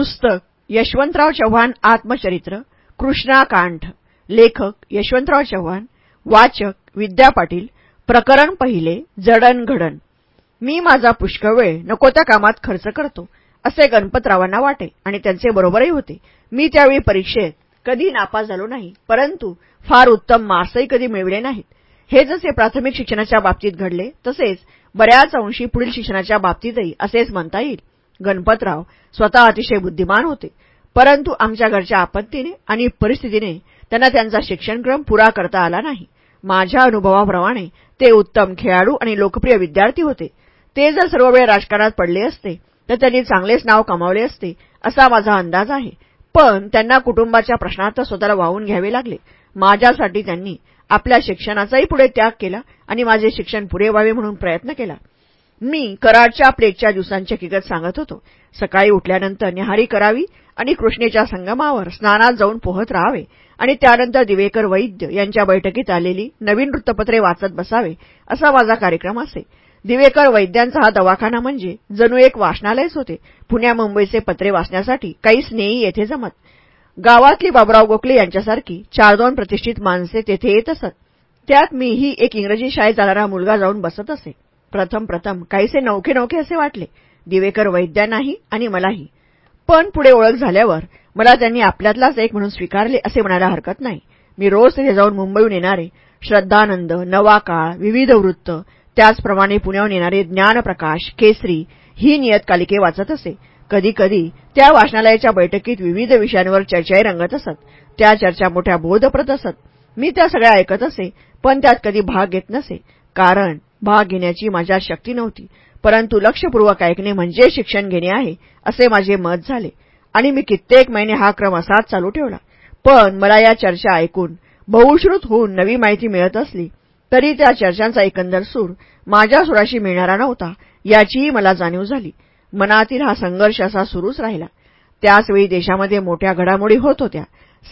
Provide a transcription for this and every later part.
पुस्तक यशवंतराव चव्हाण आत्मचरित्र कृष्णाकांठ लेखक यशवंतराव चव्हाण वाचक विद्या पाटील प्रकरण पहिले जडणघडण मी माझा पुष्कळ वेळ नको त्या कामात खर्च करतो असे गणपतरावांना वाटे आणि त्यांचे बरोबरही होते. मी त्यावेळी परीक्षेत कधी नापास झालो नाही परंतु फार उत्तम मार्क्सही कधी मिळविले नाहीत. हे जसे प्राथमिक शिक्षणाच्या बाबतीत घडले तसेच बऱ्याच अंशी पुढील शिक्षणाच्या बाबतीतही असेच म्हणता येईल. गणपतराव स्वतः अतिशय बुद्धिमान होते. परंतु आमच्या घरच्या आपत्तीने आणि परिस्थितीने त्यांना त्यांचा शिक्षणक्रम पुरा करता आला नाही. माझ्या अनुभवाप्रमाणे ते उत्तम खेळाडू आणि लोकप्रिय विद्यार्थी होते. ते जर सर्व वेळ राजकारणात पडले असते तर त्यांनी चांगलेच नाव कमावले असते असा माझा अंदाज आहे. पण त्यांना कुटुंबाच्या प्रश्नात स्वतःला वाहून घ्यावे लागले. माझ्यासाठी त्यांनी आपल्या शिक्षणाचाही पुढे त्याग केला आणि माझे शिक्षण पुरे व्हावे म्हणून प्रयत्न केला. मी कराडच्या प्लेटच्या दिवसांचे हकीकत सांगत होतो. सकाळी उठल्यानंतर निहारी करावी आणि कृष्णेच्या संगमावर स्नानात जाऊन पोहत राहावे आणि त्यानंतर दिवेकर वैद्य यांच्या बैठकीत आलेली नवीन वृत्तपत्रे वाचत बसावे असा माझा कार्यक्रम असे. दिवेकर वैद्यांचा हा दवाखाना म्हणजे जणू एक वाचनालयच होते. पुण्या मुंबईचे पत्रे वाचण्यासाठी काही स्नेही येथे जमत. गावातली बाबराव गोखले यांच्यासारखी चार दोन प्रतिष्ठित माणसे तेथे येत असत. त्यात मीही एक इंग्रजी शाळेत जाणारा मुलगा जाऊन बसत असे. प्रथम प्रथम काहीसे नौखे नौखे असे वाटले. दिवेकर वैद्यांनाही आणि मलाही. पण पुढे ओळख झाल्यावर मला त्यांनी आपल्यातलाच एक म्हणून स्वीकारले असे म्हणायला हरकत नाही. मी रोज तिथे जाऊन मुंबईहून येणारे श्रद्धानंद नवा काळ विविध वृत्त त्याचप्रमाणे पुण्याहून येणारे ज्ञानप्रकाश केसरी ही नियतकालिके वाचत असे. कधीकधी त्या वाचनालयाच्या बैठकीत विविध विषयांवर चर्चाही रंगत असत. त्या चर्चा मोठ्या बोधप्रत असत. मी त्या सगळ्या ऐकत असे पण त्यात कधी भाग घेत नसे. कारण भाग घेण्याची माझ्यात शक्ती नव्हती. परंतु लक्षपूर्वक ऐकणे म्हणजे शिक्षण घेणे आहे असे माझे मत झाले. आणि मी कित्येक महिने हा क्रम असाच चालू ठेवला. पण मला या चर्चा ऐकून बहुश्रुत होऊन नवी माहिती मिळत असली तरी त्या चर्चांचा एकंदर सूर माझ्या सुराशी मिळणारा नव्हता याचीही मला जाणीव झाली. मनातील हा संघर्ष असा सुरूच राहिला. त्याचवेळी देशामध्ये मोठ्या घडामोडी होत होत्या.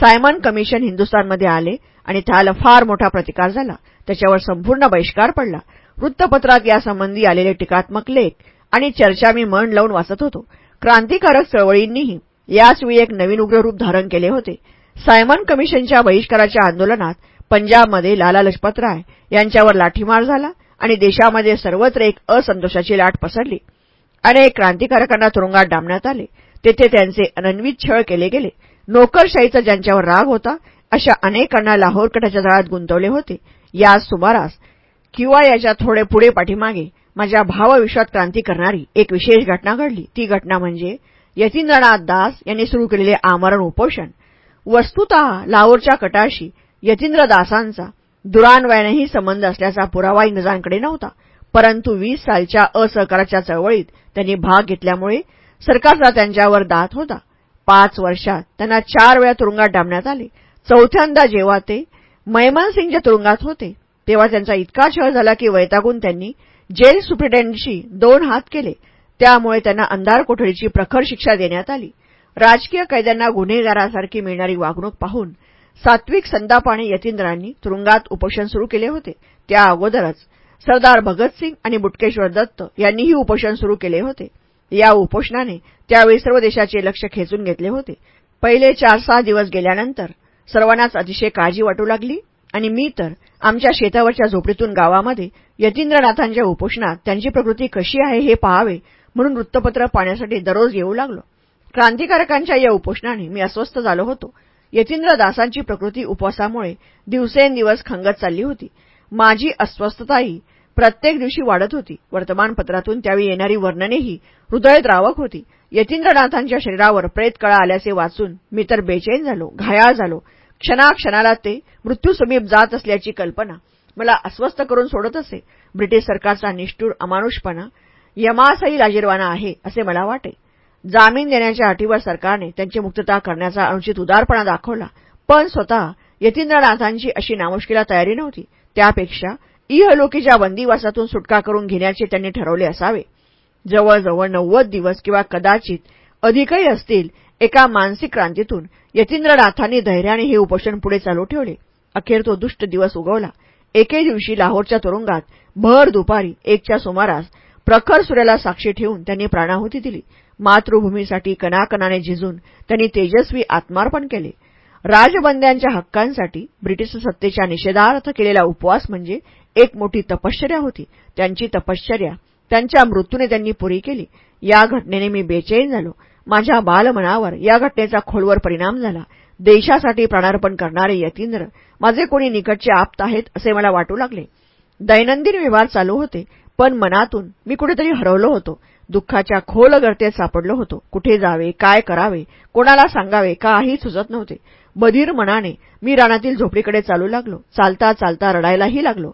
सायमन कमिशन हिंदुस्थानमध्ये आले आणि त्याला फार मोठा प्रतिकार झाला. त्याच्यावर संपूर्ण बहिष्कार पडला. वृत्तपत्रात यासंबंधी आलेले टीकात्मक लेख आणि चर्चा मी मन लावून वाचत होतो. क्रांतिकारक चळवळींनीही याचवेळी एक नवीन उग्ररूप धारण केले होते. सायमन कमिशनच्या बहिष्काराच्या आंदोलनात पंजाबमध्ये लाला लजपतराय यांच्यावर लाठीमार झाला आणि देशामध्ये सर्वत्र एक असंतोषाची लाट पसरली. अनेक क्रांतिकारकांना तुरुंगात डांबण्यात आले. तेथे त्यांचे अनन्वित छळ केले गेले. नोकरशाहीचा ज्यांच्यावर राग होता अशा अनेकांना लाहोरकटाच्या जाळात गुंतवले होते. याच सुमारास किंवा याच्या थोडे पुढे पाठीमागे माझ्या भावविश्वात क्रांती करणारी एक विशेष घटना घडली. ती घटना म्हणजे यतींद्रनाथ दास यांनी सुरू केलेले आमरण उपोषण. वस्तुत लाहोरच्या कटाशी यतींद्र दासांचा दुरान्वयानेही संबंध असल्याचा पुरावा इंग्रजांकडे नव्हता. परंतु वीस सालच्या असहकाराच्या चळवळीत त्यांनी भाग घेतल्यामुळे सरकारचा त्यांच्यावर दात होता. पाच वर्षात त्यांना चार वेळा तुरुंगात डांबण्यात आले. चौथ्यांदा जेव्हा ते मैमानसिंगच्या तुरुंगात होते तेव्हा त्यांचा इतका छळ झाला की वैतागून त्यांनी जेल सुप्रिटेंडंटशी दोन हात केले. त्यामुळे त्यांना अंधार कोठडीची प्रखर शिक्षा देण्यात आली. राजकीय कैद्यांना गुन्हेगारासारखी मिळणारी वागणूक पाहून सात्विक संतापाने यतींद्रांनी तुरुंगात उपोषण सुरू केले होते. त्या अगोदरच सरदार भगतसिंग आणि बुटकेश्वर दत्त यांनीही उपोषण सुरू केले होते. या उपोषणाने त्यावेळी सर्व देशाचे लक्ष खेचून घेतले होते. पहिले चार सहा दिवस गेल्यानंतर सर्वांनाच अतिशय काळजी वाटू लागली आणि मी तर आमच्या शेतावरच्या झोपडीतून गावामध्ये यतींद्रनाथांच्या उपोषणात त्यांची प्रकृती कशी आहे हे पाहावे म्हणून वृत्तपत्र पाहण्यासाठी दररोज येऊ लागलो. क्रांतिकारकांच्या या उपोषणाने मी अस्वस्थ झालो होतो. यतींद्रदासांची प्रकृती उपवासामुळे दिवसेंदिवस खंगत चालली होती. माझी अस्वस्थताही प्रत्येक दिवशी वाढत होती. वर्तमानपत्रातून त्यावेळी येणारी वर्णनेही हृदयद्रावक होती. यतींद्रनाथांच्या शरीरावर प्रेतकळा आल्याचे वाचून मी तर बेचैन झालो घायाळ झालो. क्षणाक्षणाला ते मृत्यूसमीप जात असल्याची कल्पना मला अस्वस्थ करून सोडत असे. ब्रिटिश सरकारचा निष्ठूर अमानुषपणा यमासही लाजीरवाना आहे असे मला वाटे. जामीन देण्याच्या अटीवर सरकारने त्यांची मुक्तता करण्याचा अनुचित उदारपणा दाखवला पण स्वतः यतींद्रनाथांची अशी नामुष्कीला तयारी नव्हती. त्यापेक्षा इहलोकीच्या बंदीवासातून सुटका करून घेण्याचे त्यांनी ठरवले असावे. जवळजवळ नव्वद दिवस किंवा कदाचित अधिकही असतील एका मानसिक क्रांतीतून यतींद्रनाथांनी धैर्याने हे उपोषण पुढे चालू ठेवले. अखेर तो दुष्ट दिवस उगवला. एके दिवशी लाहोरच्या तुरुंगात भर दुपारी एकच्या सुमारास प्रखर सूर्याला साक्षी ठेवून त्यांनी प्राणाहुती दिली. मातृभूमीसाठी कणाकणाने झिजून त्यांनी तेजस्वी आत्मार्पण केले. राजबंद्यांच्या हक्कांसाठी ब्रिटिश सत्तेच्या निषेधार्थ केलेला उपवास म्हणजे एक मोठी तपश्चर्या होती. त्यांची तपश्चर्या त्यांच्या मृत्यूने त्यांनी पुरी केली. या घटनेने मी बेचैन झालो. माझ्या बालमनावर या घटनेचा खोलवर परिणाम झाला. देशासाठी प्राणार्पण करणारे यतींद्र माझे कोणी निकटचे आप्त आहेत असे मला वाटू लागले. दैनंदिन व्यवहार चालू होते पण मनातून मी कुठेतरी हरवलो होतो. दुःखाच्या खोल गर्तेत सापडलो होतो. कुठे जावे काय करावे कोणाला सांगावे काही सुचत नव्हते. बधीर मनाने मी रानातील झोपडीकडे चालू लागलो. चालता चालता रडायलाही लागलो.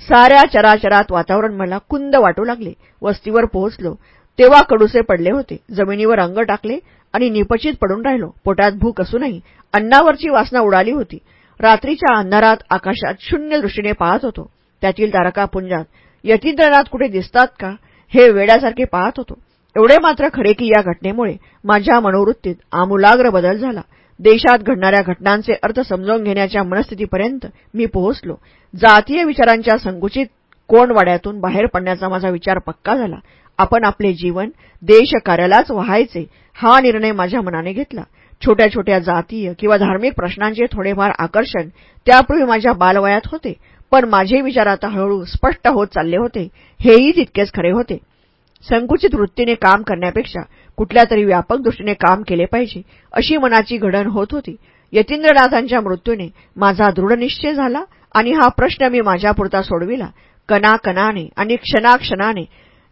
साऱ्या चराचरात वातावरण मला कुंद वाटू लागले. वस्तीवर पोहोचलो. तेव्हा कडुसे पडले होते. जमिनीवर अंग टाकले आणि निपचित पडून राहिलो. पोटात भूक असूनही अन्नावरची वासना उडाली होती. रात्रीच्या अंधारात आकाशात शून्य दृष्टीने पाहत होतो. त्यातील तारकापुंजात यतींद्रनाथ कुठे दिसतात का हे वेड्यासारखे पाहत होतो. एवढे मात्र खरे की या घटनेमुळे माझ्या मनोवृत्तीत आमूलाग्र बदल झाला. देशात घडणाऱ्या घटनांचे अर्थ समजावून घेण्याच्या मनस्थितीपर्यंत मी पोहोचलो. जातीय विचारांच्या संकुचित कोंडवाड्यातून बाहेर पडण्याचा माझा विचार पक्का झाला. आपण आपले जीवन देशकार्यालाच व्हायचे हा निर्णय माझ्या मनाने घेतला. छोट्या छोट्या जातीय किंवा धार्मिक प्रश्नांचे थोडेफार आकर्षण त्यापूर्वी माझ्या बालवयात होते पण माझे विचार आता हळूहळू स्पष्ट होत चालले होते. हेही तितकेच खरे होते. संकुचित वृत्तीने काम करण्यापेक्षा कुठल्या तरी व्यापक दृष्टीने काम केले पाहिजे अशी मनाची घडण होत होती. यतींद्रनाथांच्या मृत्यूने माझा दृढनिश्चय झाला आणि हा प्रश्न मी माझ्यापुरता सोडविला. कणाकणाने आणि क्षणाक्षणाने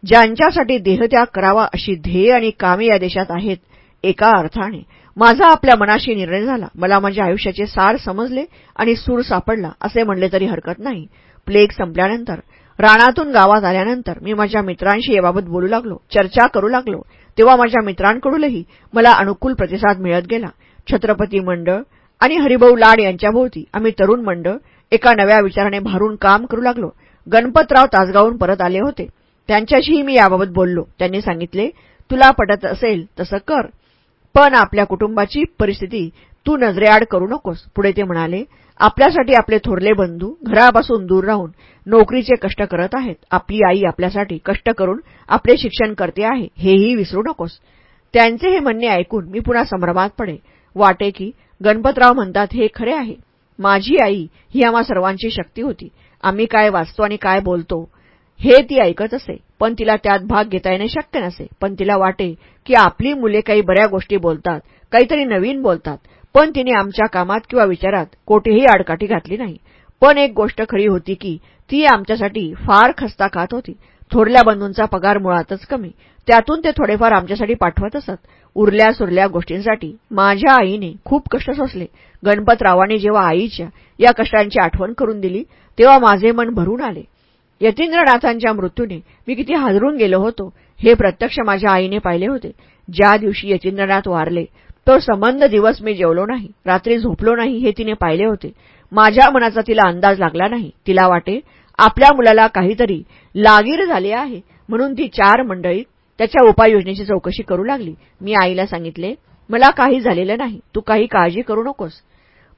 ज्यांच्यासाठी देहत्याग करावा अशी ध्येय आणि कामे या देशात आहेत एका अर्थाने माझा आपल्या मनाशी निर्णय झाला. मला माझ्या आयुष्याचे सार समजले आणि सूर सापडला असे म्हणले तरी हरकत नाही. प्लेग संपल्यानंतर राणातून गावात आल्यानंतर मी माझ्या मित्रांशी याबाबत बोलू लागलो चर्चा करू लागलो. तेव्हा माझ्या मित्रांकडूनही मला अनुकूल प्रतिसाद मिळत गेला. छत्रपती मंडळ आणि हरिभाऊ लाड यांच्याभोवती आम्ही तरुण मंडळ एका नव्या विचाराने भारून काम करू लागलो. गणपतराव तासगावून परत आले होते. त्यांच्याशीही मी याबाबत बोललो. त्यांनी सांगितले तुला पटत असेल तसं कर पण आपल्या कुटुंबाची परिस्थिती तू नजरेआड करू नकोस. पुढे ते म्हणाले आपल्यासाठी आपले थोरले बंधू घरापासून दूर राहून नोकरीचे कष्ट करत आहेत. आपली आई आपल्यासाठी कष्ट करून आपले शिक्षण करते आहे. हेही विसरू नकोस. त्यांचे हे म्हणणे ऐकून मी पुन्हा संभ्रमात पडे. वाटे की गणपतराव म्हणतात हे खरे आहे. माझी आई ही आम्हा सर्वांची शक्ती होती. आम्ही काय वाचतो आणि काय बोलतो हे ती ऐकत असे. पण तिला त्यात भाग घेता येणे शक्य नसे. पण तिला वाटे की आपली मुले काही बऱ्या गोष्टी बोलतात काहीतरी नवीन बोलतात. पण तिने आमच्या कामात किंवा विचारात कोठेही आडकाठी घातली नाही. पण एक गोष्ट खरी होती की ती आमच्यासाठी फार खस्ता खात होती. थोरल्या बंधूंचा पगार मुळातच कमी. त्यातून ते थोडेफार आमच्यासाठी पाठवत असत. उरल्या सुरल्या गोष्टींसाठी माझ्या आईने खूप कष्ट सोसले. गणपतरावांनी जेव्हा आईच्या या कष्टांची आठवण करून दिली तेव्हा माझे मन भरून आले. यतींद्रनाथांच्या मृत्यूने मी किती हादरून गेलो होतो हे प्रत्यक्ष माझ्या आईने पाहिले होते. ज्या दिवशी यतींद्रनाथ वारले तो संबंध दिवस मी जेवलो नाही रात्री झोपलो नाही हे तिने पाहिले होते. माझ्या मनाचा तिला अंदाज लागला नाही. तिला वाटे आपल्या मुलाला काहीतरी लागीर झाले आहे म्हणून ती चार मंडळीत त्याच्या उपाययोजनेची चौकशी करू लागली. मी आईला सांगितले मला काही झालेलं नाही. तू काही काळजी करू नकोस.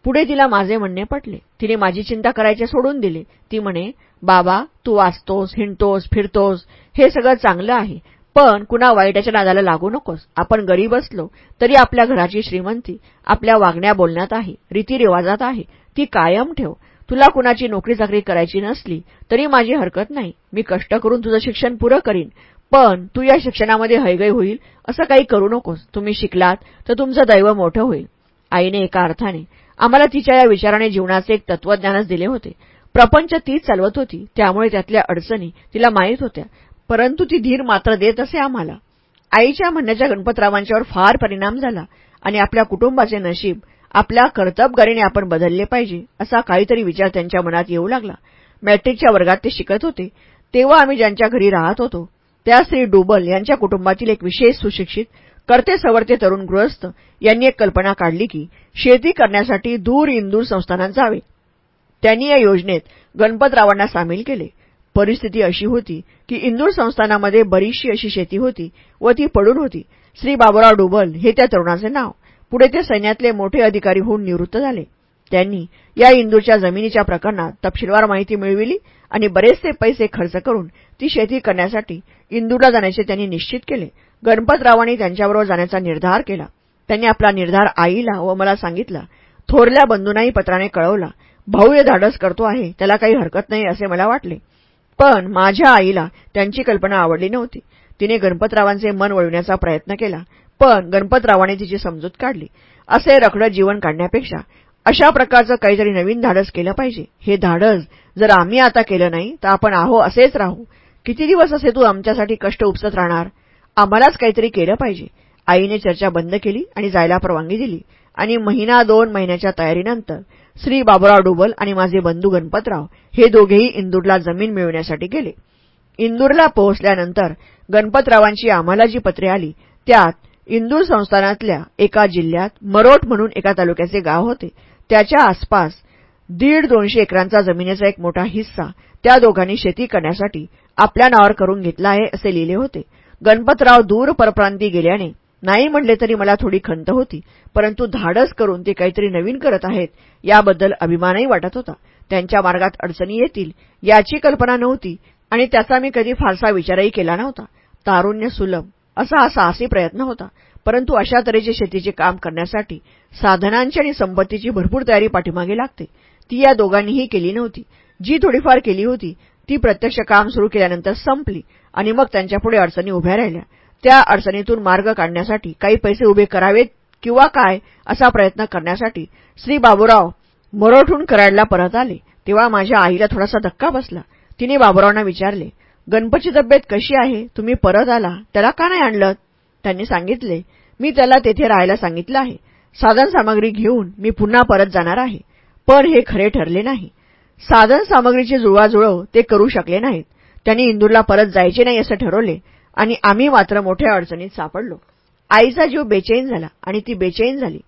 पुढे तिला माझे म्हणणे पटले. तिने माझी चिंता करायचे सोडून दिले. ती म्हणे बाबा तू वाचतोस हिंडतोस फिरतोस हे सगळं चांगलं आहे. पण कुणा वाईटाच्या नादाला लागू नकोस. आपण गरीब असलो तरी आपल्या घराची श्रीमंती आपल्या वागण्या बोलण्यात आहे रीतिरिवाजात आहे. ती कायम ठेव. तुला कुणाची नोकरी चाकरी करायची नसली तरी माझी हरकत नाही. मी कष्ट करून तुझं शिक्षण पुरं करीन. पण तू या शिक्षणामध्ये हैगय होईल असं काही करू नकोस. तुम्ही शिकलात तर तुमचं दैव मोठं होईल. आईने एका अर्थाने आम्हाला तिच्या या विचाराने जीवनाचे एक तत्वज्ञानच दिले होते. प्रपंच तीच चालवत होती त्यामुळे त्यातल्या अडचणी तिला माहीत होत्या. परंतु ती धीर मात्र देत असे आम्हाला. आईच्या म्हणण्याच्या गणपतरावांच्यावर फार परिणाम झाला आणि आपल्या कुटुंबाचे नशीब आपल्या कर्तबगारीने आपण बदलले पाहिजे असा काहीतरी विचार त्यांच्या मनात येऊ लागला. मॅट्रिकच्या वर्गात ते शिकत होते. तेव्हा आम्ही ज्यांच्या घरी राहत होतो त्या श्री डुबल यांच्या कुटुंबातील एक विशेष सुशिक्षित करते सवरते तरुण गृहस्थ यांनी एक कल्पना काढली की शेती करण्यासाठी दूर इंदूर संस्थानात जावे. त्यांनी या योजनेत गणपतरावांना सामील केले. परिस्थिती अशी होती की इंदूर संस्थानामध्ये बरीचशी अशी शेती होती व ती पडून होती. श्री बाबूराव डुबल हे त्या तरुणाचे नाव. पुढे ते सैन्यातले मोठे अधिकारी होऊन निवृत्त झाले. त्यांनी या इंदूरच्या जमिनीच्या प्रकरणात तपशीलवार माहिती मिळविली आणि बरेचसे पैसे खर्च करून ती शेती करण्यासाठी इंदूरला जाण्याचे त्यांनी निश्चित केले. गणपतरावांनी त्यांच्याबरोबर जाण्याचा निर्धार केला. त्यांनी आपला निर्धार आईला व मला सांगितला. थोरल्या बंधूंनाही पत्राने कळवला. भाऊ हे धाडस करतो आहे त्याला काही हरकत नाही असे मला वाटले. पण माझ्या आईला त्यांची कल्पना आवडली नव्हती. तिने गणपतरावांचे मन वळविण्याचा प्रयत्न केला. पण गणपतरावाने तिची समजूत काढली. असे रखडत जीवन काढण्यापेक्षा अशा प्रकारचं काहीतरी नवीन धाडस केलं पाहिजे. हे धाडस जर आम्ही आता केलं नाही तर आपण आहो असेच राहू. किती दिवस असे तू आमच्यासाठी कष्ट उपसत राहणार? आम्हालाच काहीतरी केलं पाहिजे. आईने चर्चा बंद केली आणि जायला परवानगी दिली. आणि महिना दोन महिन्याच्या तयारीनंतर श्री बाबुराव डुबल आणि माझे बंधू गणपतराव हे दोघेही इंदूरला जमीन मिळवण्यासाठी गेले. इंदूरला पोहोचल्यानंतर गणपतरावांची आम्हाला जी पत्रे आली त्यात इंदूर संस्थानातल्या एका जिल्ह्यात मरोट म्हणून एका तालुक्याचे गाव होते. त्याच्या आसपास दीड दोनशे एकरांचा जमिनीचा एक मोठा हिस्सा त्या दोघांनी शेती करण्यासाठी आपल्या नावावर करून घेतला आहे असे लिहिले होते. गणपतराव दूर परप्रांती गेल्याने नाही म्हणले तरी मला थोडी खंत होती परंतु धाडस करून ते काहीतरी नवीन करत आहेत याबद्दल अभिमानही वाटत होता. त्यांच्या मार्गात अडचणी येतील याची कल्पना नव्हती आणि त्याचा मी कधी फारसा विचारही केला नव्हता. तारुण्य सुलभ असा हा साहसी प्रयत्न होता. परंतु अशा तऱ्हेचे शेतीचे काम करण्यासाठी साधनांची आणि संपत्तीची भरपूर तयारी पाठीमागे लागते. ती या दोघांनीही केली नव्हती. जी थोडीफार केली होती ती प्रत्यक्ष काम सुरू केल्यानंतर संपली आणि मग त्यांच्यापुढे अडचणी उभ्या राहिल्या. त्या अडचणीतून मार्ग काढण्यासाठी काही पैसे उभे करावेत किंवा काय असा प्रयत्न करण्यासाठी श्री बाबूराव मरोठून कराडला परत आले. तेव्हा माझ्या आईला थोडासा धक्का बसला. तिने बाबूरावांना विचारले गणपतची तब्येत कशी आहे? तुम्ही परत आला. त्याला का नाही आणलं? त्यांनी सांगितले मी त्याला तेथे राहायला सांगितलं आहे. साधनसामग्री घेऊन मी पुन्हा परत जाणार आहे. पण हे खरे ठरले नाही. साधनसामग्रीची जुळवाजुळव ते करू शकले नाहीत. त्यांनी इंदूरला परत जायचे नाही असं ठरवले आणि आम्ही मात्र मोठ्या अडचणीत सापडलो. आईचा जीव बेचैन झाला आणि ती बेचैन झाली.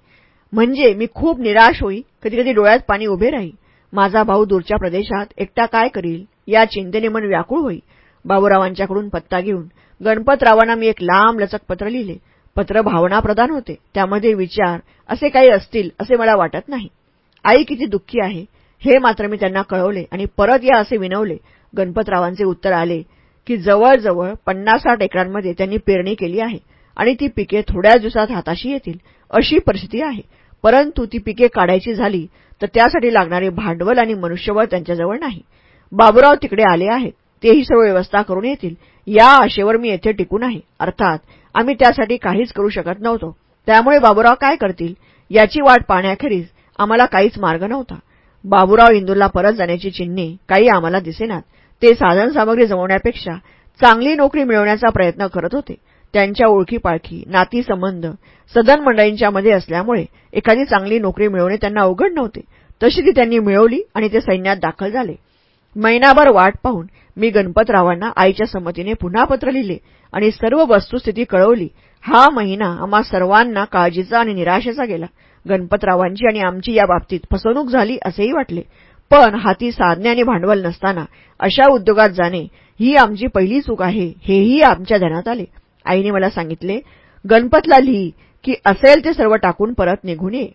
म्हणजे मी खूप निराश होई कधीकधी डोळ्यात पाणी उभे राही. माझा भाऊ दूरच्या प्रदेशात एकटा काय करील या चिंतेने मन व्याकुळ होई. बाबूरावांच्याकडून पत्ता घेऊन गणपतरावांना मी एक लांब लचक पत्र लिहिले. पत्र भावनाप्रधान होते. त्यामध्ये विचार असे काही असतील असे मला वाटत नाही. आई किती दुःखी आहे हे मात्र मी त्यांना कळवले आणि परत या असे विनवले. गणपतरावांचे उत्तर आले की जवळजवळ पन्नास साठ एकरांमध्ये त्यांनी पेरणी केली आहे आणि ती पिके थोड्याच दिवसात हाताशी येतील अशी परिस्थिती आहे. परंतु ती पिके काढायची झाली तर त्यासाठी लागणारे भांडवल आणि मनुष्यबळ त्यांच्याजवळ नाही. बाबूराव तिकडे आले आहेत तेही सर्व व्यवस्था करून येतील. या आशेवर मी येथे टिकून आहे. अर्थात आम्ही त्यासाठी काहीच करू शकत नव्हतो. त्यामुळे बाबूराव काय करतील? याची वाट पाहण्याखेरीज आम्हाला काहीच मार्ग नव्हता. बाबूराव इंदूरला परत जाण्याची चिन्हे काही आम्हाला दिसेनात. ते साधनसामग्री जमवण्यापेक्षा चांगली नोकरी मिळवण्याचा प्रयत्न करत होते. त्यांच्या ओळखीपाळखी नातीसंबंध सदन मंडळींच्यामध्ये असल्यामुळे एखादी चांगली नोकरी मिळवणे त्यांना अवघड नव्हते. तशी ती त्यांनी मिळवली आणि ते सैन्यात दाखल झाले. महिनाभर वाट पाहून मी गणपतरावांना आईच्या संमतीने पुन्हा पत्र लिहिले आणि सर्व वस्तुस्थिती कळवली. हा महिना आम्हा सर्वांना काळजीचा आणि निराशेचा गेला. गणपतरावांची आणि आमची या बाबतीत फसवणूक झाली असेही वाटले. पण हाती साधने आणि भांडवल नसताना अशा उद्योगात जाणे ही आमची पहिली चूक आहे हेही आमच्या ध्यानात आले. आईने मला सांगितले गणपतला लिही की असेल ते सर्व टाकून परत निघून ये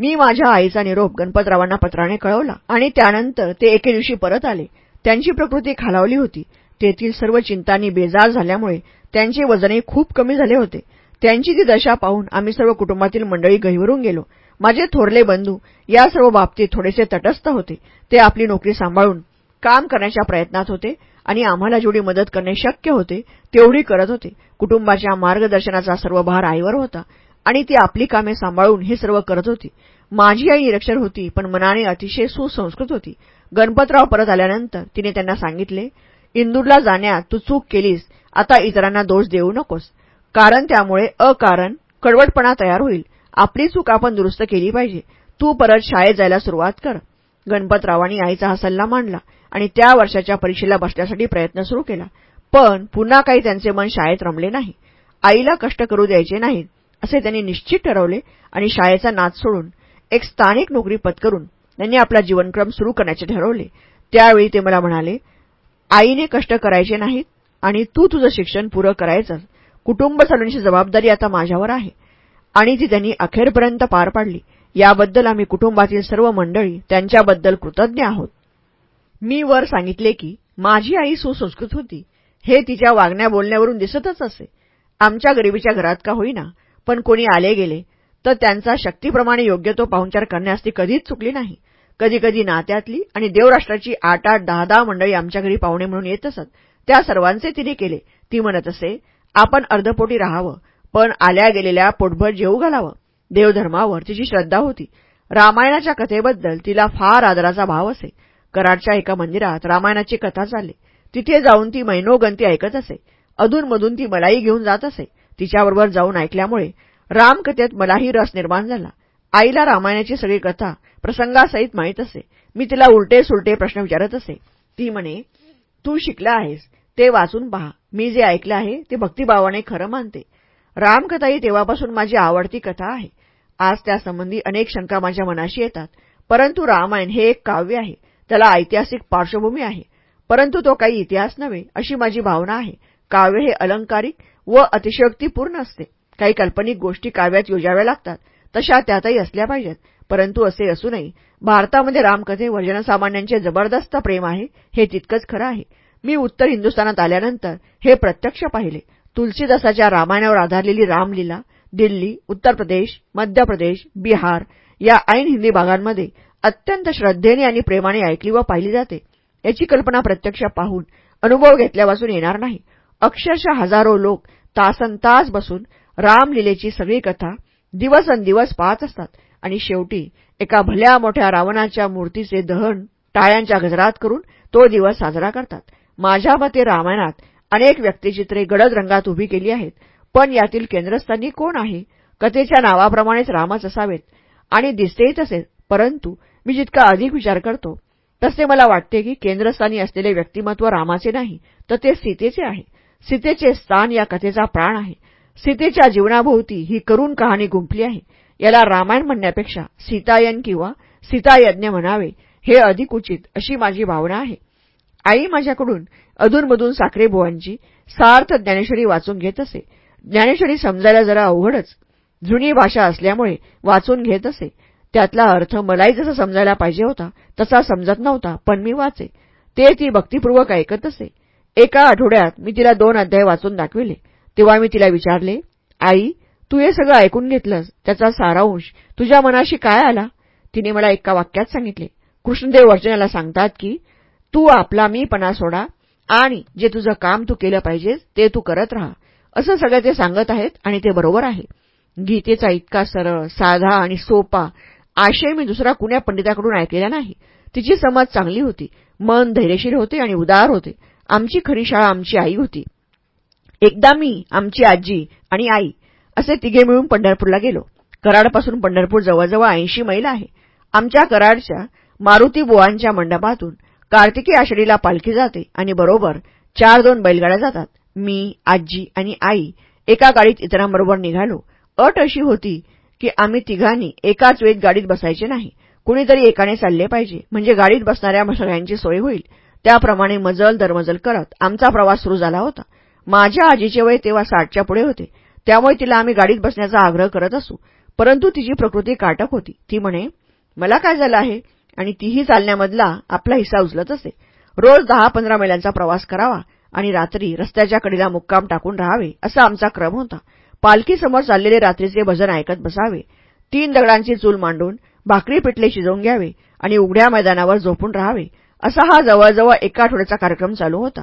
मी माझ्या आईचा निरोप गणपतरावांना पत्राने कळवला आणि त्यानंतर ते एके दिवशी परत आले. त्यांची प्रकृती खालावली होती. तेथील सर्व चिंतांनी बेजार झाल्यामुळे त्यांचे वजनही खूप कमी झाले होते. त्यांची ती दशा पाहून आम्ही सर्व कुटुंबातील मंडळी गहिवरून गेलो. माझे थोरले बंधू या सर्व बाबतीत थोडेसे तटस्थ होते. ते आपली नोकरी सांभाळून काम करण्याच्या प्रयत्नात होते आणि आम्हाला जेवढी मदत करणे शक्य होते तेवढी करत होते. कुटुंबाच्या मार्गदर्शनाचा सर्व भार आईवर होता. आणि ती आपली कामे सांभाळून हे सर्व करत होती. माझी आई निरक्षर होती पण मनाने अतिशय सुसंस्कृत होती. गणपतराव परत आल्यानंतर तिने त्यांना सांगितले इंदूरला जाण्यात तू चूक केलीस आता इतरांना दोष देऊ नकोस. कारण त्यामुळे अकारण कडवटपणा तयार होईल. आपली चूक आपण दुरुस्त केली पाहिजे. तू परत शाळेत जायला सुरुवात कर. गणपतरावांनी आईचा हा सल्ला मांडला आणि त्या वर्षाच्या परीक्षेला बसण्यासाठी प्रयत्न सुरू केला. पण पुन्हा काही त्यांचे मन शाळेत रमले नाही. आईला कष्ट करू द्यायचे नाहीत. असे त्यांनी निश्चित ठरवले आणि शाळेचा नाच सोडून एक स्थानिक नोकरी पत्करून त्यांनी आपला जीवनक्रम सुरू करण्याचे ठरवले. त्यावेळी ते मला म्हणाले आईने कष्ट करायचे नाहीत आणि तू तुझं शिक्षण पुरं करायचं कुटुंब चालवण्याची जबाबदारी आता माझ्यावर आहे. आणि ती त्यांनी अखेरपर्यंत पार पाडली. याबद्दल आम्ही कुटुंबातील सर्व मंडळी त्यांच्याबद्दल कृतज्ञ आहोत. मी वर सांगितले की माझी आई सुसंस्कृत होती. हे तिच्या वागण्या बोलण्यावरून दिसतच असे. आमच्या गरिबीच्या घरात का होईना? पण कोणी आले गेले तर त्यांचा शक्तीप्रमाणे योग्य तो पाहुणचार करण्यास ती कधीच चुकली नाही. कधी कधी नात्यातली आणि देवराष्ट्राची आठ आठ दहा दहा मंडळी आमच्या घरी पाहुणे म्हणून येत असत. त्या सर्वांचे तिने केले. ती म्हणत असे आपण अर्धपोटी राहावं पण आल्या गेलेल्या पोटभर जेऊ घालावं. देवधर्मावर तिची श्रद्धा होती. रामायणाच्या कथेबद्दल तिला फार आदराचा भाव असे. कराडच्या एका मंदिरात रामायणाची कथा चालली. तिथे जाऊन ती महिनोगंती ऐकत असे. अधूनमधून ती मलाही घेऊन जात असे. तिच्याबरोबर जाऊन ऐकल्यामुळे रामकथेत मलाही रस निर्माण झाला. आईला रामायणाची सगळी कथा प्रसंगासहित माहीत असे. मी तिला उलटे सुलटे प्रश्न विचारत असे. ती म्हणे तू शिकला आहेस ते वाचून पहा. मी जे ऐकलं आहे ते भक्तिभावाने खरं मानते. रामकथा ही तेव्हापासून माझी आवडती कथा आहे. आज त्यासंबंधी अनेक शंका माझ्या मनाशी येतात. परंतु रामायण हे एक काव्य आहे. त्याला ऐतिहासिक पार्श्वभूमी आहे. परंतु तो काही इतिहास नव्हे अशी माझी भावना आहे. काव्य हे अलंकारिक व अतिशयोक्तीपूर्ण असते. काही काल्पनिक गोष्टी काव्यात योजाव्या लागतात. तशा त्यातही असल्या पाहिजेत. परंतु असे असूनही भारतामध्ये रामकथेवर जनसामान्यांचे जबरदस्त प्रेम आहे हे तितकंच खरं आहे. मी उत्तर हिंदुस्थानात आल्यानंतर हे प्रत्यक्ष पाहिले. तुलसीदासाच्या रामायणावर आधारलेली रामलीला दिल्ली उत्तर प्रदेश मध्य प्रदेश बिहार या ऐन हिंदी भागांमध्ये अत्यंत श्रद्धेने आणि प्रेमाने ऐकली व पाहिली जाते. याची कल्पना प्रत्यक्ष पाहून अनुभव घेतल्यापासून येणार नाही. अक्षरशः हजारो लोक तासन तास बसून रामलीलेची सगळी कथा दिवसंदिवस पाहत असतात. आणि शेवटी एका भल्या मोठ्या रावणाच्या मूर्तीचे दहन टाळ्यांच्या गजरात करून तो दिवस साजरा करतात. माझ्या मते रामायणात अनेक व्यक्तिचित्रे गडद रंगात उभी केली आहेत पण यातील केंद्रस्थानी कोण आहे? कथेच्या नावाप्रमाणेच रामच असावेत. आणि दिसतेही तसेच परंतु मी जितका अधिक विचार करतो तसे मला वाटते की केंद्रस्थानी असलेले व्यक्तिमत्व रामाचे नाही तर ते सीतेचे आहे. सीतेचे स्थान या कथेचा प्राण आहे. सीतेच्या जीवनाभोवती ही करुण कहाणी गुंफली आहे. याला रामायण म्हणण्यापेक्षा सीतायन किंवा सीतायज्ञ म्हणावे हे अधिक उचित अशी माझी भावना आहे. आई माझ्याकडून अधूनमधून साखरेबुवांची सार्थ ज्ञानेश्वरी वाचून घेत असे. ज्ञानेश्वरी समजायला जरा अवघडच. जुनी भाषा असल्यामुळे वाचून घेत असे. त्यातला अर्थ मलाही जसा समजायला पाहिजे होता तसा समजत नव्हता पण मी वाचे. ते ती भक्तिपूर्वक ऐकत असे. एका आठवड्यात मी तिला दोन अध्याय वाचून दाखविले. तेव्हा मी तिला विचारले आई तू हे सगळं ऐकून घेतलंस? त्याचा सारांश तुझ्या मनाशी काय आला? तिने मला एका वाक्यात सांगितले. कृष्णदेव अर्जुनाला सांगतात की तू आपला मीपणा सोडा आणि जे तुझं काम तू केलं पाहिजेस ते तू करत राहा. असं सगळं ते सांगत आहेत आणि ते बरोबर आहे. गीतेचा इतका सरळ साधा आणि सोपा आशय मी दुसरा कुण्या पंडिताकडून ऐकलेला नाही. तिची समज चांगली होती. मन धैर्यशील होते आणि उदार होते. आमची खरी शाळा आमची आई होती. एकदा मी आमची आजी आणि आई असे तिघे मिळून पंढरपूरला गेलो. कराडपासून पंढरपूर जवळजवळ ऐंशी मैल आहे. आमच्या कराडच्या मारुती बुवांच्या मंडपातून कार्तिकी आषाढीला पालखी जाते आणि बरोबर चार दोन बैलगाड्या जातात. मी आजी आणि आई एका गाडीत इतरांबरोबर निघालो. अट अशी होती की आम्ही तिघांनी एकाच वेळेत गाडीत बसायचे नाही. कुणीतरी एकाने चालले पाहिजे. म्हणजे गाडीत बसणाऱ्या सगळ्यांची सोय होईल. त्याप्रमाणे मजल दरमजल करत आमचा प्रवास सुरू झाला होता. माझ्या आजीचे वय तेव्हा साठच्या पुढे होते. त्यामुळे तिला आम्ही गाडीत बसण्याचा आग्रह करत असू. परंतु तिची प्रकृती काटक होती. ती म्हणे मला काय झालं आहे? आणि तीही चालण्यामधला आपला हिस्सा उचलत असे. रोज दहा पंधरा मैलांचा प्रवास करावा आणि रात्री रस्त्याच्या कडीला मुक्काम टाकून राहावे असा आमचा क्रम होता. पालखीसमोर चाललेले रात्रीचे भजन ऐकत बसावे. तीन दगडांची चूल मांडून भाकरी पिटले शिजवून घ्यावे आणि उघड्या मैदानावर झोपून राहावे. असा हा जवळजवळ एका आठवड्याचा कार्यक्रम चालू होता.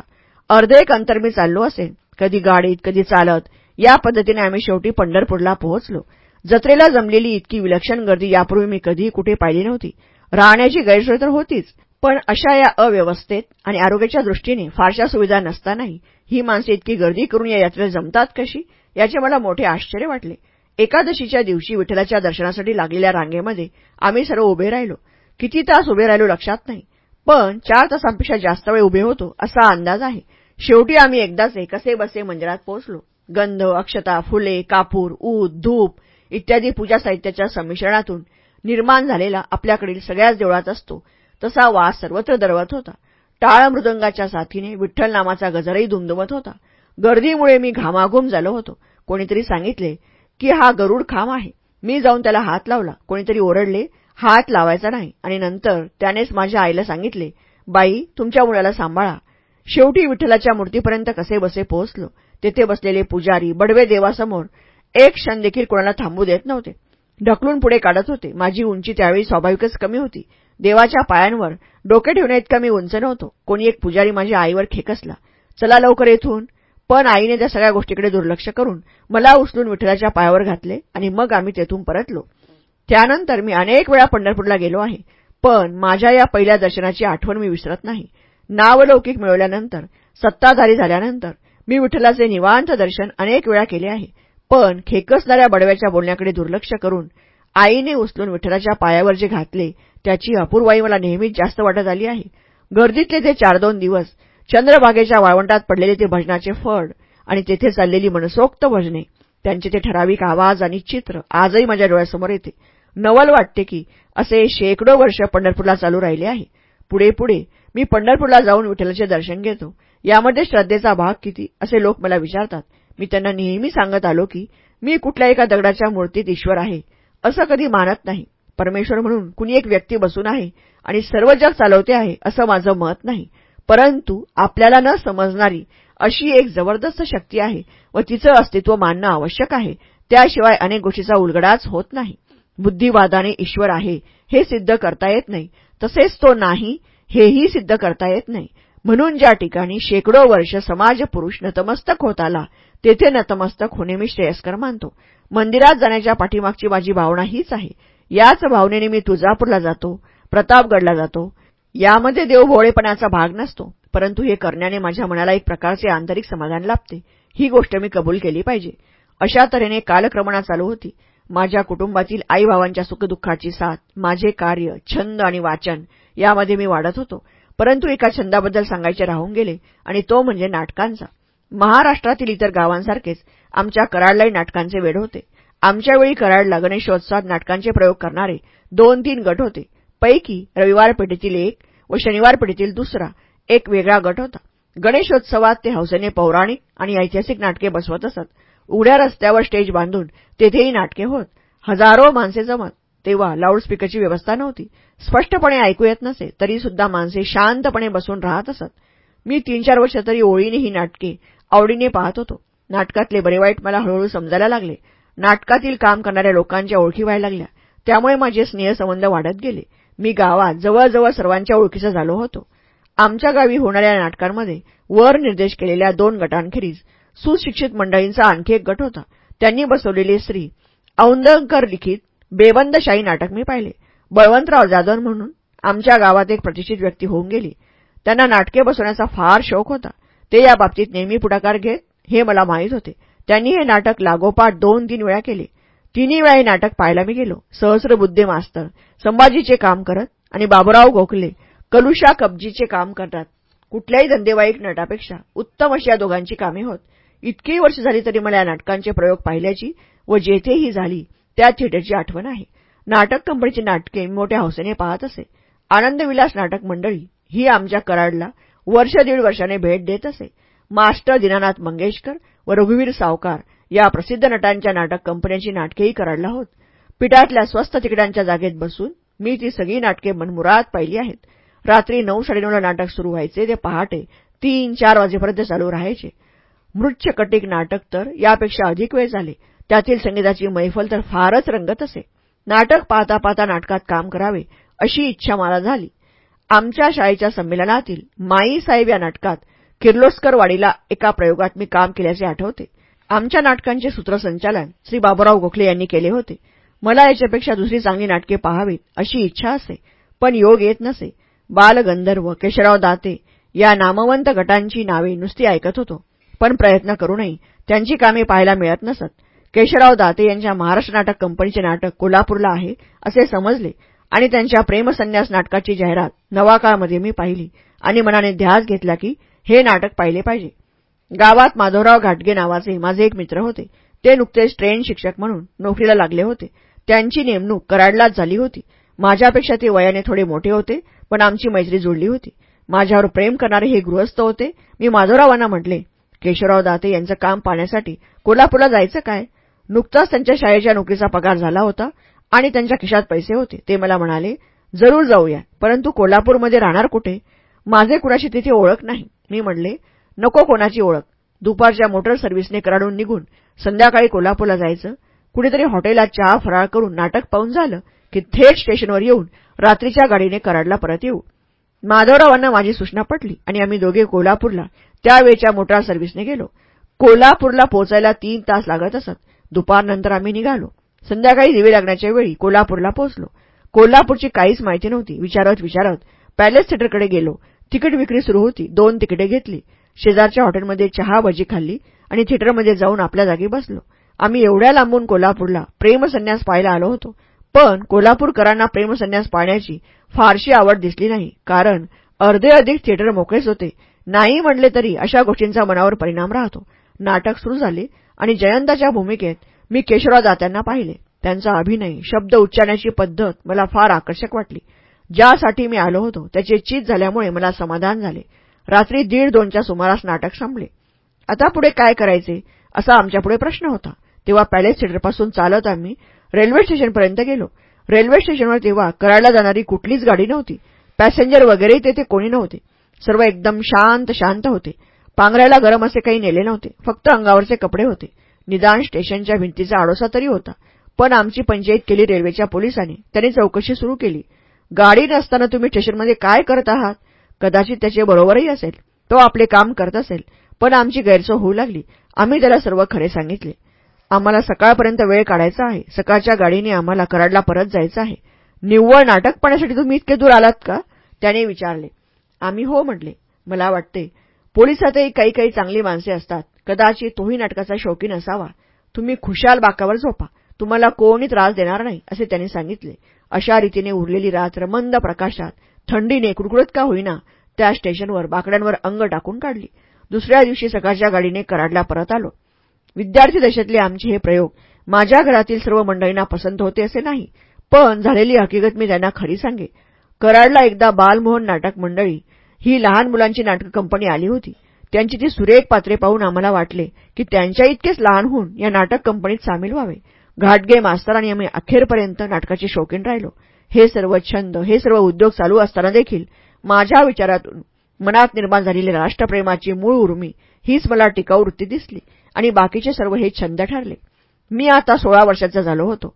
अर्धे एक अंतर मी चाललो असेल कधी गाडीत कधी चालत या पद्धतीने आम्ही शेवटी पंढरपूरला पोहोचलो. जत्रेला जमलेली इतकी विलक्षण गर्दी यापूर्वी मी कधीही कुठे पाहिली नव्हती. राहण्याची गैरसोय तर होतीच पण अशा या अव्यवस्थेत आणि आरोग्याच्या दृष्टीने फारशा सुविधा नसतानाही ही माणसे इतकी गर्दी करून या यात्रेत जमतात कशी याचे मला मोठे आश्चर्य वाटले. एकादशीच्या दिवशी विठ्ठलाच्या दर्शनासाठी लागलेल्या रांगेमध्ये आम्ही सर्व उभे राहिलो. किती तास उभे राहिलो लक्षात नाही. पण चार तासांपेक्षा जास्त वेळ उभे होतो असा अंदाज आहे. शेवटी आम्ही एकदाच कसे बसे मंदिरात पोहोचलो. गंध अक्षता फुले कापूर ऊद धूप इत्यादी पूजा साहित्याच्या संमिश्रणातून निर्माण झालेला आपल्याकडील सगळ्याच देवळात असतो. तसा वास सर्वत्र दरवत होता. टाळ मृदंगाच्या साथीने विठ्ठल नामाचा गजरही दुमदुमत होता. गर्दीमुळे मी घामाघूम झालो होतो. कोणीतरी सांगितले की हा गरुड खांब आहे. मी जाऊन त्याला हात लावला. कोणीतरी ओरडले हात लावायचा नाही. आणि नंतर त्यानेच माझ्या आईला सांगितले बाई तुमच्या मुलाला सांभाळा. शेवटी विठ्ठलाच्या मूर्तीपर्यंत कसे बसे पोहोचलो. तेथे बसलेले पुजारी बडवे देवासमोर एक क्षण देखील कोणाला थांबू देत नव्हते. ढकलून पुढे काढत होते. माझी उंची त्यावेळी स्वाभाविकच कमी होती. देवाच्या पायांवर डोके ठेवण्या इतका मी उंच नव्हतो. कोणी एक पुजारी माझ्या आईवर खेकसला चला लवकर येथून. पण आईने त्या सगळ्या गोष्टीकडे दुर्लक्ष करून मला उचलून विठ्ठलाच्या पायावर घातले आणि मग आम्ही तेथून परतलो. त्यानंतर मी अनेक वेळा पंढरपूरला गेलो आहे. पण माझ्या या पहिल्या दर्शनाची आठवण मी विसरत नाही. नावलौकिक मिळवल्यानंतर सत्ताधारी झाल्यानंतर मी विठ्ठलाचे निवांत दर्शन अनेक वेळा केले आहे. पण खेकसणाऱ्या बडव्याच्या बोलण्याकडे दुर्लक्ष करून आईने उचलून विठ्ठलाच्या पायावर जे घातले त्याची अपूर्वाई मला नेहमीच जास्त वाटत आली आहे. गर्दीतले ते चार दोन दिवस चंद्रभागेच्या वाळवंटात पडलेले ते भजनाचे फड आणि तेथे चाललेली मनसोक्त भजने त्यांचे ते ठराविक आवाज आणि चित्र आजही माझ्या डोळ्यासमोर येते. नवल वाटते की असे शेकडो वर्ष पंढरपूरला चालू राहिले आहे. पुढे पुढे मी पंढरपूरला जाऊन विठ्ठलाचे दर्शन घेतो. यामध्ये श्रद्धेचा भाग किती असे लोक मला विचारतात. मी त्यांना नेहमी सांगत आलो की मी कुठल्या एका दगडाच्या मूर्तीत ईश्वर आहे असं कधी मानत नाही. परमेश्वर म्हणून कुणी एक व्यक्ती बसून आहे आणि सर्व जग चालवते आहे असं माझं मत नाही. परंतु आपल्याला न समजणारी अशी एक जबरदस्त शक्ती आहे व तिचं अस्तित्व मानणं आवश्यक आहे. त्याशिवाय अनेक गोष्टीचा उलगडाच होत नाही. बुद्धिवादाने ईश्वर आहे हे सिद्ध करता येत नाही. तसेच तो नाही हेही सिद्ध करता येत नाही. म्हणून ज्या ठिकाणी शेकडो वर्ष समाज पुरुष नतमस्तक होत आला तेथे नतमस्तक होणे मी श्रेयस्कर मानतो. मंदिरात जाण्याच्या पाठीमागची माझी भावना हीच आहे. याच भावनेने मी तुळजापूरला जातो प्रतापगडला जातो. यामध्ये देवभोळेपणाचा भाग नसतो परंतु हे करण्याने माझ्या मनाला एक प्रकारचे आंतरिक समाधान लाभते. ही गोष्ट मी कबूल केली पाहिजे. अशा तऱ्हेने कालक्रमणा चालू होती. माझ्या कुटुंबातील आईबाबांच्या सुखदुःखाची साथ माझे कार्य छंद आणि वाचन यामध्ये मी वाढत होतो. परंतु एका छंदाबद्दल सांगायचे राहून गेले आणि तो म्हणजे नाटकांचा. महाराष्ट्रातील इतर गावांसारखेच आमच्या कराडलाही नाटकांचे वेड होते. आमच्यावेळी कराडला गणेशोत्सवात नाटकांचे प्रयोग करणारे दोन तीन गट होते. पैकी रविवार पेठेतील एक व शनिवार पेठेतील दुसरा एक वेगळा गट होता. गणेशोत्सवात ते हौसेने पौराणिक आणि ऐतिहासिक नाटके बसवत असत. उघड्या रस्त्यावर स्टेज बांधून तेथेही नाटके होत. हजारो माणसे जमत तेव्हा लाऊडस्पीकरची व्यवस्था नव्हती. स्पष्टपणे ऐकू येत नसे तरीसुद्धा माणसे शांतपणे बसून राहत असत. मी तीन चार वर्ष तरी ओळीने ही नाटके आवडीने पाहत होतो. नाटकातले बरे वाईट मला हळूहळू समजायला लागले. नाटकातील काम करणाऱ्या लोकांच्या ओळखी व्हायला लागल्या. त्यामुळे माझे स्नेहसंबंध वाढत गेले. मी गावात जवळजवळ सर्वांच्या ओळखीचा झालो होतो. आमच्या गावी होणाऱ्या नाटकांमध्ये वर निर्देश केलेल्या दोन गटांखेरीज सुशिक्षित मंडळींचा आणखी एक गट होता. त्यांनी बसवलेले श्री औंदकर लिखित बेबंदशाही नाटक मी पाहिले. बळवंतराव जाधव म्हणून आमच्या गावात एक प्रतिष्ठित व्यक्ती होऊन गेली. त्यांना नाटके बसवण्याचा फार शौक होता. ते या बाबतीत नेहमी पुढाकार घेत हे मला माहीत होते. त्यांनी हे नाटक लागोपाठ दोन तीन वेळा केले. तिन्ही वेळा हे नाटक पाहायला मी गेलो. सहस्रबुद्धे मास्तर संभाजीचे काम करत आणि बाबुराव गोखले कलुषा कब्जीचे काम करतात. कुठल्याही धंदेवाईक नटापेक्षा उत्तम अशी या दोघांची कामे होत. इतकी वर्ष झाली तरी मला या नाटकांचे प्रयोग पाहिल्याची व जेथेही झाली त्या थिएटरची आठवण आहे. नाटक कंपनीची नाटके मोठ्या हौसेने पाहत असे. आनंदविलास नाटक मंडळी ही आमच्या कराडला वर्ष दीड वर्षाने भेट देत असे. मास्टर दिनानाथ मंगेशकर व रघुवीर सावकार या प्रसिद्ध नटांच्या नाटक कंपन्यांची नाटकेही कराडला होत. पिठातल्या स्वस्त तिकड्यांच्या जागेत बसून मी ती सगळी नाटके मनमुरात पाहिली आहेत. रात्री नऊ साडेनऊला नाटक सुरू व्हायचे ते पहाटे तीन चार वाजेपर्यंत चालू राहायचे. मृच्छकटिक नाटक तर यापेक्षा अधिक वेळ झाले. त्यातील संगीताची मैफल तर फारच रंगत असे. नाटक पाहता पाहता नाटकात काम करावे अशी इच्छा मला झाली. आमच्या शाळेच्या संमेलनातील माईसाहेब या नाटकात किर्लोस्कर वाडीला एका प्रयोगात मी काम केल्याचे आठवते. आमच्या नाटकांचे सूत्रसंचालन श्री बाबूराव गोखले यांनी केले होते. मला याच्यापेक्षा दुसरी चांगली नाटके पाहावीत अशी इच्छा असे. पण योग येत नसे. बालगंधर्व केशवराव दाते या नामवंत गटांची नावे नुसती ऐकत होतो. पण प्रयत्न करूनही त्यांची कामे पाहायला मिळत नसत. केशवराव दाते यांच्या महाराष्ट्र नाटक कंपनीचे नाटक कोल्हापूरला आहे असे समजले. आणि त्यांच्या प्रेमसन्यास नाटकाची जाहिरात नवाकाळमध्ये मी पाहिली. आणि मनाने ध्यास घेतला की हे नाटक पाहिले पाहिजे. गावात माधवराव घाटगे नावाचे माझे एक मित्र होते. ते नुकतेच ट्रेन शिक्षक म्हणून नोकरीला लागले होते. त्यांची नेमणूक कराडलाच झाली होती. माझ्यापेक्षा ते वयाने थोडे मोठे होते पण आमची मैत्री जुळली होती. माझ्यावर प्रेम करणारे हे गृहस्थ होते. मी माधवरावांना म्हटले केशवराव दाते यांचं काम पाहण्यासाठी कोल्हापूरला जायचं काय? नुकताच त्यांच्या शाळेच्या नोकरीचा पगार झाला होता आणि त्यांच्या खिशात पैसे होते. ते मला म्हणाले जरूर जाऊया परंतु कोल्हापूरमध्ये राहणार कुठे? माझे कुणाशी तिथे ओळख नाही. मी म्हणले नको कोणाची ओळख. दुपारच्या मोटर सर्व्हिसने कराडून निघून संध्याकाळी कोल्हापूरला जायचं. कुणीतरी हॉटेलात चहा फराळ करून नाटक पाहून झालं की थेट स्टेशनवर येऊन रात्रीच्या गाडीने कराडला परत येऊ. माधवरावांना माझी सूचना पटली आणि आम्ही दोघे कोल्हापूरला त्यावेळच्या मोटार सर्व्हिसने गेलो. कोल्हापूरला पोहोचायला तीन तास लागत असत. दुपारनंतर आम्ही निघालो. संध्याकाळी दिवे लागण्याच्या वेळी कोल्हापूरला पोहोचलो. कोल्हापूरची काहीच माहिती नव्हती. विचारत विचारत पॅलेस थिएटरकडे गेलो. तिकीट विक्री सुरू होती. दोन तिकिटे घेतली. शेजारच्या हॉटेलमध्ये चहा भजी खाल्ली आणि थिएटरमध्ये जाऊन आपल्या जागी बसलो. आम्ही एवढ्या लांबून कोल्हापूरला प्रेमसन्यास पाहायला आलो होतो. पण कोल्हापूरकरांना प्रेमसंन्यास पाहण्याची फारशी आवड दिसली नाही. कारण अर्धे अधिक थिएटर मोकळेच होते. नाही म्हणले तरी अशा गोष्टींचा मनावर परिणाम राहतो. नाटक सुरू झाले आणि जयंताच्या भूमिकेत मी केशवराव दात्यांना पाहिले. त्यांचा अभिनय शब्द उच्चारण्याची पद्धत मला फार आकर्षक वाटली. ज्यासाठी मी आलो होतो त्याचे चित झाल्यामुळे मला समाधान झाले. रात्री दीड दोनच्या सुमारास नाटक संपले. आता पुढे काय करायचे असा आमच्यापुढे प्रश्न होता. तेव्हा पॅलेस थिएटरपासून चालत आम्ही रेल्वे स्टेशनपर्यंत गेलो. रेल्वे स्टेशनवर तेव्हा करायला जाणारी कुठलीच गाडी नव्हती. पॅसेंजर वगैरेही तेथे कोणी नव्हते. सर्व एकदम शांत शांत होते. पांघरायला गरम असे काही नेले नव्हते. फक्त अंगावरचे कपडे होते. निदान स्टेशनच्या भिंतीचा आडोसा तरी होता. पण आमची पंचायत केली रेल्वेच्या पोलिसांनी. त्यांनी चौकशी सुरू केली. गाडी नसताना तुम्ही स्टेशनमध्ये काय करत आहात? कदाचित त्याचे बरोबरही असेल. तो आपले काम करत असेल. पण आमची गैरसोय होऊ लागली. आम्ही त्याला सर्व खरे सांगितले. आम्हाला सकाळपर्यंत वेळ काढायचा आहे. सकाळच्या गाडीने आम्हाला कराडला परत जायचं आहे. निव्वळ नाटक पाहण्यासाठी तुम्ही इतके दूर आलात का? त्याने विचारले. आम्ही हो म्हटले. मला वाटते पोलिसातही काही काही चांगली माणसे असतात. कदाचित तोही नाटकाचा शौकीन असावा. तुम्ही खुशाल बाकावर झोपा. तुम्हाला कोणी त्रास देणार नाही असे त्यांनी सांगितले. अशा रीतीने उरलेली रात्र मंद प्रकाशात थंडीने कुडकुडत का होईना त्या स्टेशनवर बाकड्यांवर अंग टाकून काढली. दुसऱ्या दिवशी सकाळच्या गाडीने कराडला परत आलो. विद्यार्थी दशेतले आमचे हे प्रयोग माझ्या घरातील सर्व मंडळींना पसंत होते असे नाही. पण झालेली हकीकत मी त्यांना खरी सांगे. कराडला एकदा बालमोहन नाटक मंडळी ही लहान मुलांची नाटक कंपनी आली होती. त्यांची ती सुरेख पात्रे पाहून आम्हाला वाटले की त्यांच्या इतकेच लहान होऊन या नाटक कंपनीत सामील व्हावे. घाटगे मास्तर आणि आम्ही अखेरपर्यंत नाटकाची शौकीन राहिलो. हे सर्व छंद हे सर्व उद्योग चालू असताना देखील माझ्या विचारातून मनात निर्माण झालेल्या राष्ट्रप्रेमाची मूळ उर्मी हीच मला टिकाऊ वृत्ती दिसली आणि बाकीचे सर्व हे छंद ठरले. मी आता सोळा वर्षाचा झालो होतो.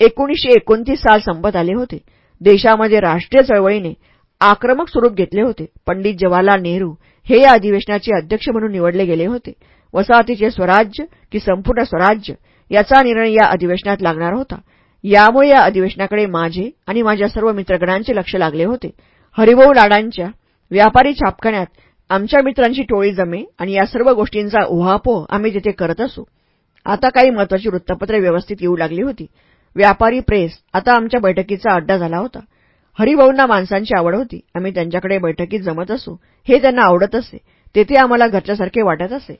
एकोणीसशे एकोणतीस साल संपत आले होते. देशामध्ये राष्ट्रीय चळवळीने आक्रमक स्वरूप घेतले होते. पंडित जवाहरलाल नेहरू हे या अधिवेशनाचे अध्यक्ष म्हणून निवडले गेले होते. वसाहतीचे स्वराज्य की संपूर्ण स्वराज्य याचा निर्णय या अधिवेशनात लागणार होता. यामुळे या अधिवेशनाकडे माझे आणि माझ्या सर्व मित्रगणांचे लक्ष लागले होते. हरिभाऊ लाडांच्या व्यापारी छापखान्यात आमच्या मित्रांची टोळी जमे आणि या सर्व गोष्टींचा उहापोह आम्ही तिथे करत असू. आता काही महत्वाची वृत्तपत्रे व्यवस्थित येऊ लागली होती. व्यापारी प्रेस आता आमच्या बैठकीचा अड्डा झाला होता. हरिभाऊंना माणसांची आवड होती. आम्ही त्यांच्याकडे बैठकीत जमत असू. हे त्यांना आवडत असे. तेथे आम्हाला घरच्यासारखे वाटत असे.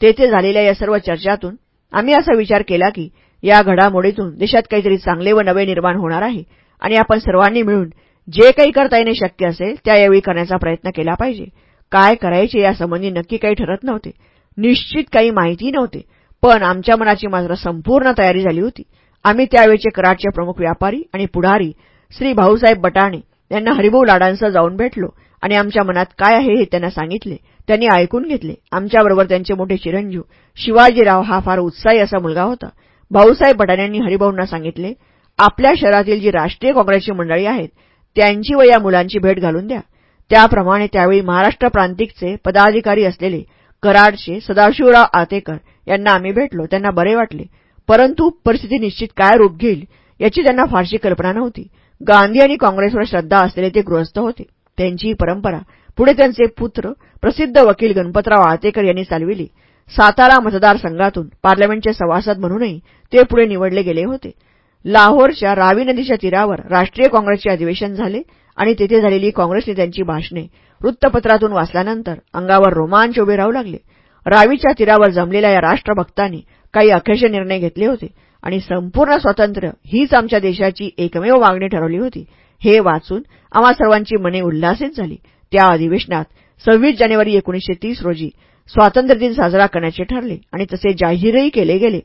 तेथे झालेल्या या सर्व चर्चातून आम्ही असा विचार केला की या घडामोडीतून देशात काहीतरी चांगले व नवे निर्माण होणार आहे आणि आपण सर्वांनी मिळून जे काही करता येणे शक्य असेल त्या यावेळी करण्याचा प्रयत्न केला पाहिजे. काय करायचे यासंबंधी नक्की काही ठरत नव्हते. निश्चित काही माहिती नव्हते. पण आमच्या मनाची मात्र संपूर्ण तयारी झाली होती. आम्ही त्यावेळचे कराडचे प्रमुख व्यापारी आणि पुढारी श्री भाऊसाहेब बटाणे यांना हरिभाऊ लाडांसह जाऊन भेटलो आणि आमच्या मनात काय आहे हे त्यांना सांगितले. त्यांनी ऐकून घेतले. आमच्याबरोबर त्यांचे मोठे चिरंजीव शिवाजीराव हा फार उत्साही असा मुलगा होता. भाऊसाहेब बटाण्यांनी हरिभाऊंना सांगितले आपल्या शहरातील जी राष्ट्रीय काँग्रेसची मंडळी आहेत त्यांची व या मुलांची भेट घालून द्या. त्याप्रमाणे त्यावेळी महाराष्ट्र प्रांतिकचे पदाधिकारी असलेले कराडचे सदाशिवराव आतेकर यांना आम्ही भेटलो. त्यांना बरे वाटले. परंतु परिस्थिती निश्चित काय रूप घेईल याची त्यांना फारशी कल्पना नव्हती. गांधी आणि काँग्रेसवर श्रद्धा असलेले ते गृहस्थ होते. त्यांची परंपरा. पुढे त्यांचे पुत्र प्रसिद्ध वकील गणपतराव आतेकर यांनी चालविली. सातारा मतदारसंघातून पार्लमेंटचे सभासद म्हणूनही ते पुढे निवडले गेले होते. लाहोरच्या रावी नदीच्या तीरावर राष्ट्रीय काँग्रेसचे अधिवेशन झाले आणि तेथे झालेली काँग्रेस नेत्यांची भाषणे वृत्तपत्रातून वाचल्यानंतर अंगावर रोमांच उभे राहू लागले. रावीच्या तीरावर जमलेल्या या राष्ट्रभक्तांनी काही अखेरचे निर्णय घेतले होते आणि संपूर्ण स्वातंत्र्य हीच आमच्या देशाची एकमेव मागणी ठरवली होती. हे वाचून आम्हा सर्वांची मने उल्हासित झाली. त्या अधिवेशनात सव्वीस जानेवारी एकोणीसशे तीस रोजी स्वातंत्र्यदिन साजरा करण्याचे ठरले आणि तसे जाहीरही केले गेले.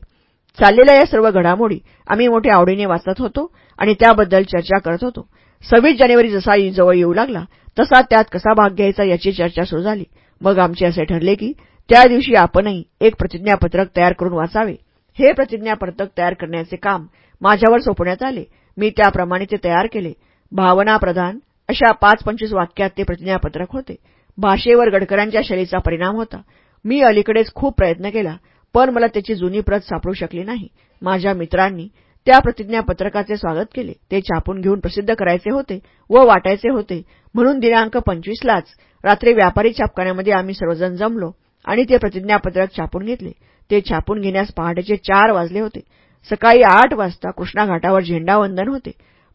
चाललेल्या या सर्व घडामोडी आम्ही मोठ्या आवडीने वाचत होतो आणि त्याबद्दल चर्चा करत होतो. सव्वीस जानेवारी जसा जवळ येऊ लागला तसा त्यात कसा भाग घ्यायचा याची चर्चा सुरू झाली. मग आमचे असे ठरले की त्या दिवशी आपणही एक प्रतिज्ञापत्रक तयार करून वाचावे. हे प्रतिज्ञापत्रक तयार करण्याचे काम माझ्यावर सोपवण्यात आले. मी त्याप्रमाणे ते तयार केले. भावनाप्रधान अशा पाच पंचवीस वाक्यात ते प्रतिज्ञापत्रक होते. भाषेवर गडकरांच्या शैलीचा परिणाम होता. मी अलीकडेच खूप प्रयत्न केला. पण मला त्याची जुनी प्रत सापडू शकली नाही. माझ्या मित्रांनी त्या प्रतिज्ञापत्रकाचे स्वागत केले. ते छापून घेऊन प्रसिद्ध करायचे होते व वाटायचे होते. म्हणून दिनांक पंचवीसलाच रात्री व्यापारी छापखान्यामध्ये आम्ही सर्वजण जमलो आणि ते प्रतिज्ञापत्रक छापून घेतले. ते छापून घेण्यास पहाटेचे चार वाजले होते. सकाळी आठ वाजता कृष्णा घाटावर झेंडावंदन होते.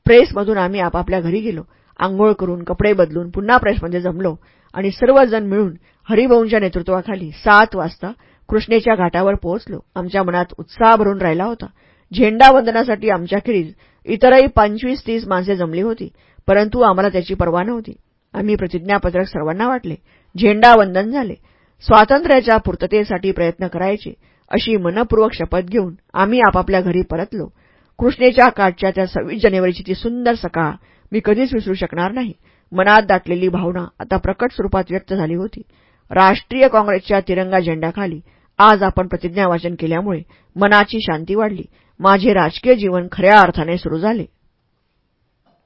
प्रेसमधून आम्ही आपापल्या घरी गेलो. आंघोळ करून कपडे बदलून पुन्हा प्रेसमध्ये जमलो आणि सर्वजण मिळून हरिभाऊंच्या नेतृत्वाखाली सात वाजता कृष्णेच्या घाटावर पोहोचलो. आमच्या मनात उत्साह भरून राहिला होता. झेंडा वंदनासाठी आमच्याखेरीज इतरही पंचवीस तीस माणसे जमली होती परंतु आम्हाला त्याची पर्वा नव्हती. आम्ही प्रतिज्ञापत्रक सर्वांना वाटले. झेंडावंदन झाले. स्वातंत्र्याच्या पूर्ततेसाठी प्रयत्न करायचे अशी मनपूर्वक शपथ घेऊन आम्ही आपापल्या घरी परतलो. कृष्णेच्या काठच्या त्या सव्वीस जानेवारीची ती सुंदर सकाळ मी कधीच विसरू शकणार नाही. मनात दाटलेली भावना आता प्रकट स्वरूपात व्यक्त झाली होती. राष्ट्रीय काँग्रेसच्या तिरंगा झेंड्याखाली आज आपण प्रतिज्ञावाचन केल्यामुळे मनाची शांती वाढली. माझे राजकीय जीवन खऱ्या अर्थाने सुरू झाले.